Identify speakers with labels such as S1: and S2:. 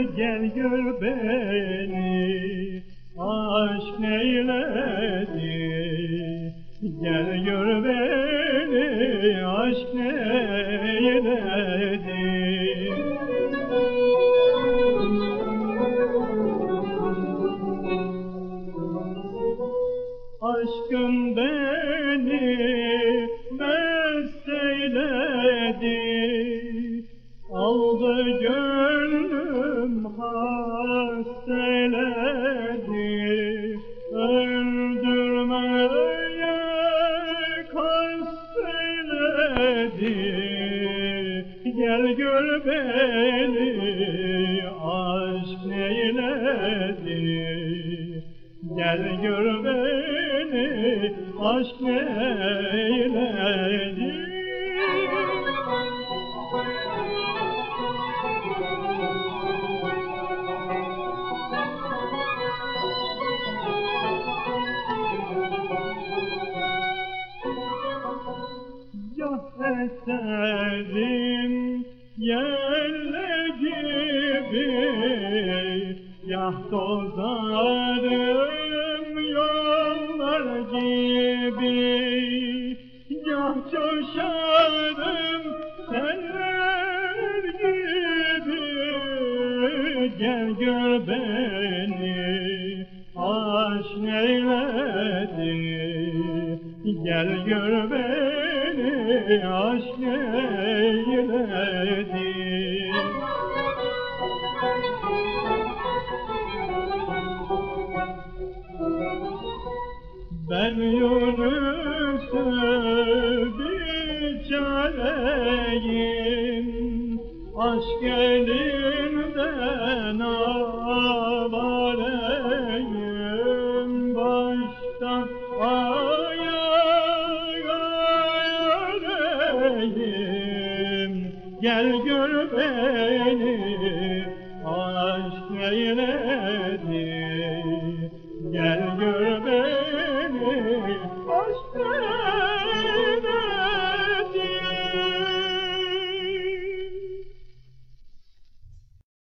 S1: Gel gör beni aşk neyledi? Gel gör beni aşk neyledi? Aşkın beni mest eyledi Aldı gönlüm eyledi Gel gör beni aşk neyledi Gel gör beni aşk neyledi Yah eserim yelle gibi. Yah tozarım yollar gibi. Yah coşarım seller gibi. Gel gör beni aşk neyledi Gel gör beni aşk Ben Yunus'u biçareyim Aşk elinden avareyim Gel gör beni aşk eyledi. Gel gör beni.